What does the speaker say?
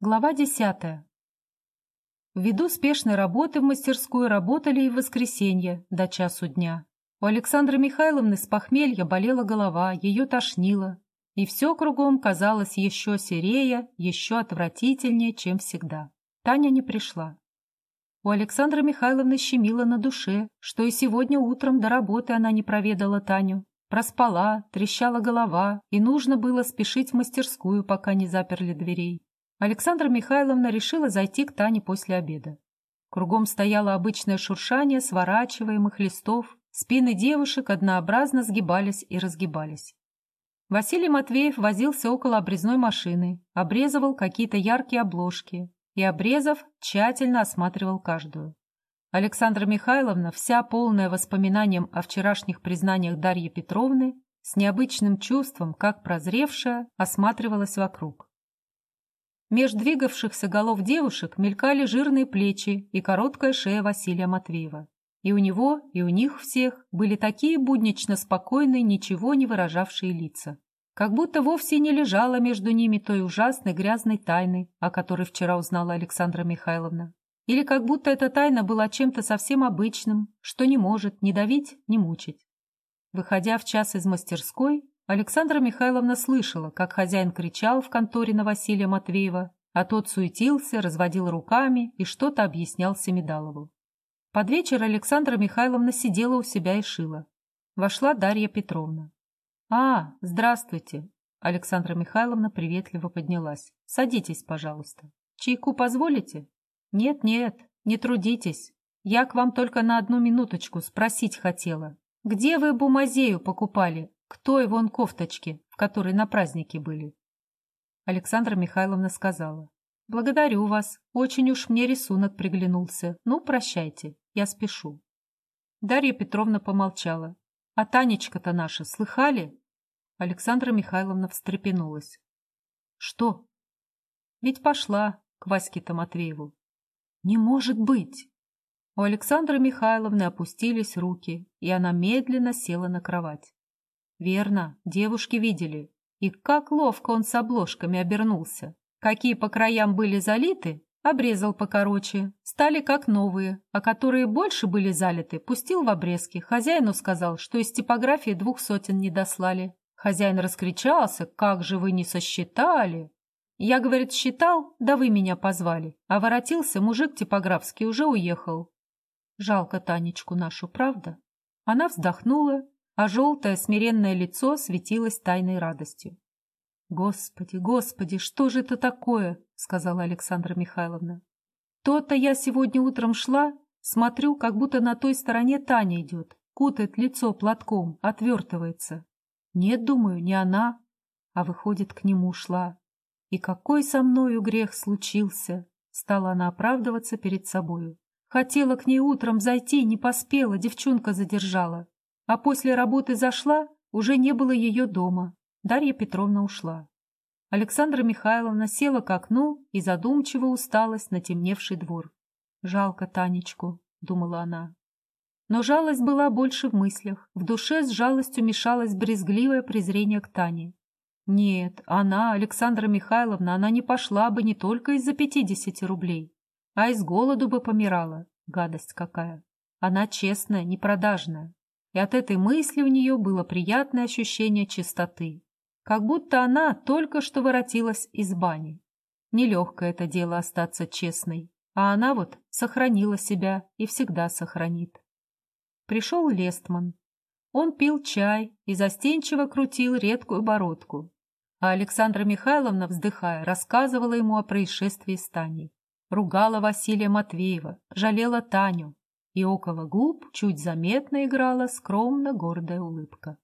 Глава десятая. Ввиду спешной работы в мастерскую работали и в воскресенье до часу дня. У Александры Михайловны с похмелья болела голова, ее тошнило, и все кругом казалось еще серее, еще отвратительнее, чем всегда. Таня не пришла. У Александры Михайловны щемило на душе, что и сегодня утром до работы она не проведала Таню. Проспала, трещала голова, и нужно было спешить в мастерскую, пока не заперли дверей. Александра Михайловна решила зайти к Тане после обеда. Кругом стояло обычное шуршание сворачиваемых листов, спины девушек однообразно сгибались и разгибались. Василий Матвеев возился около обрезной машины, обрезывал какие-то яркие обложки и, обрезав, тщательно осматривал каждую. Александра Михайловна, вся полная воспоминанием о вчерашних признаниях Дарьи Петровны, с необычным чувством, как прозревшая, осматривалась вокруг. Меж двигавшихся голов девушек мелькали жирные плечи и короткая шея Василия Матвеева. И у него, и у них всех были такие буднично спокойные, ничего не выражавшие лица. Как будто вовсе не лежала между ними той ужасной грязной тайны, о которой вчера узнала Александра Михайловна. Или как будто эта тайна была чем-то совсем обычным, что не может ни давить, ни мучить. Выходя в час из мастерской, Александра Михайловна слышала, как хозяин кричал в конторе на Василия Матвеева, а тот суетился, разводил руками и что-то объяснял Семидалову. Под вечер Александра Михайловна сидела у себя и шила. Вошла Дарья Петровна. «А, здравствуйте!» Александра Михайловна приветливо поднялась. «Садитесь, пожалуйста. Чайку позволите?» «Нет-нет, не трудитесь. Я к вам только на одну минуточку спросить хотела. Где вы бумазею покупали? К той вон кофточке, в которой на празднике были. Александра Михайловна сказала. «Благодарю вас. Очень уж мне рисунок приглянулся. Ну, прощайте, я спешу». Дарья Петровна помолчала. «А Танечка-то наша слыхали?» Александра Михайловна встрепенулась. «Что?» «Ведь пошла к Ваське-то Матвееву». «Не может быть!» У Александры Михайловны опустились руки, и она медленно села на кровать. Верно, девушки видели. И как ловко он с обложками обернулся. Какие по краям были залиты, обрезал покороче, стали как новые, а которые больше были залиты, пустил в обрезки. Хозяину сказал, что из типографии двух сотен не дослали. Хозяин раскричался, как же вы не сосчитали. Я, говорит, считал, да вы меня позвали. А воротился мужик типографский, уже уехал. Жалко Танечку нашу, правда? Она вздохнула а желтое смиренное лицо светилось тайной радостью. «Господи, господи, что же это такое?» — сказала Александра Михайловна. «То-то я сегодня утром шла, смотрю, как будто на той стороне Таня идет, кутает лицо платком, отвертывается. Нет, думаю, не она, а выходит, к нему шла. И какой со мною грех случился!» Стала она оправдываться перед собою. Хотела к ней утром зайти, не поспела, девчонка задержала. А после работы зашла, уже не было ее дома. Дарья Петровна ушла. Александра Михайловна села к окну и задумчиво усталась на темневший двор. «Жалко Танечку», — думала она. Но жалость была больше в мыслях. В душе с жалостью мешалось брезгливое презрение к Тане. Нет, она, Александра Михайловна, она не пошла бы не только из-за пятидесяти рублей, а из голоду бы помирала. Гадость какая. Она честная, непродажная и от этой мысли у нее было приятное ощущение чистоты, как будто она только что воротилась из бани. Нелегкое это дело остаться честной, а она вот сохранила себя и всегда сохранит. Пришел Лестман. Он пил чай и застенчиво крутил редкую бородку, а Александра Михайловна, вздыхая, рассказывала ему о происшествии с Таней. Ругала Василия Матвеева, жалела Таню, и около губ чуть заметно играла скромно гордая улыбка.